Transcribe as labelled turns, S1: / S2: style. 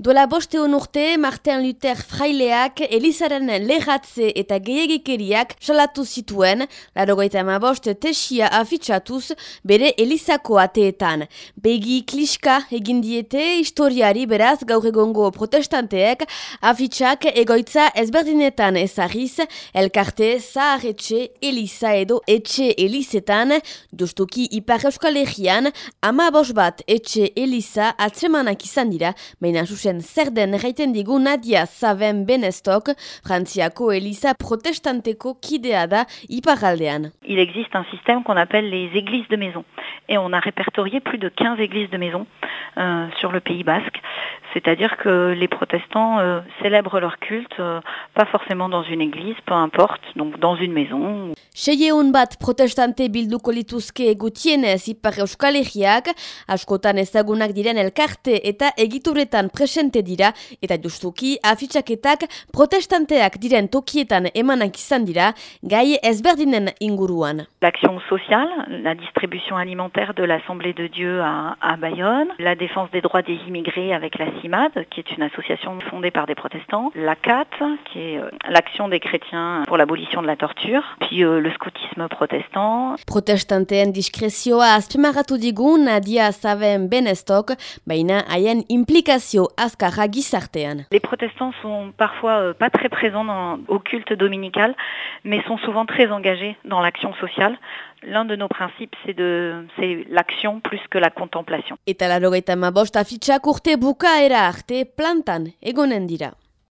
S1: Dola boste urte, Martin Luther fraileak Elizaren lehatze eta gehiagikeriak salatu zituen, larogoita ama bost tesia afitsatuz bere Elizako ateetan. Begi kliska egin diete historiari beraz gaur egongo protestanteek afitsak egoitza ezberdinetan ezagiz, elkarte zaharretxe Eliza edo etxe Elizetan, justuki ipar euskal egian, ama bat etxe Eliza atzemanak izan dira, baina zuzen zer den erraiten digu Nadia Saven Benestok, Frantziako protestanteko kidea da iparaldean.
S2: Il existe un système qu'on appelle les églises de maison. Et on a répertorié plus de 15 églises de maison euh, sur le Pays Basque. C'est-à-dire que les protestants euh, célèbrent leur culte, euh, pas forcément dans une église, peu importe, donc dans une maison. L'action sociale, la distribution alimentaire de l'Assemblée de Dieu à, à Bayonne, la défense des droits des immigrés avec la CIMAD, qui est une association fondée par des protestants, la CAT, qui est euh, l'action des chrétiens pour l'abolition de la torture, puis euh, le scoutisme protestant.
S1: Protestanteen diskresioa azpimarratu digun Nadia Saven Benestok, baina haien implikazio azkarra gizartean.
S2: Les protestants sont parfois euh, pas très présents dans, au culte dominical, mais sont souvent très engagés dans l'action sociale. L'un de nos principes, c'est l'action plus que la contemplation.
S1: Eta larogeita ma bost afitxak urte bukaera arte plantan egonen dira.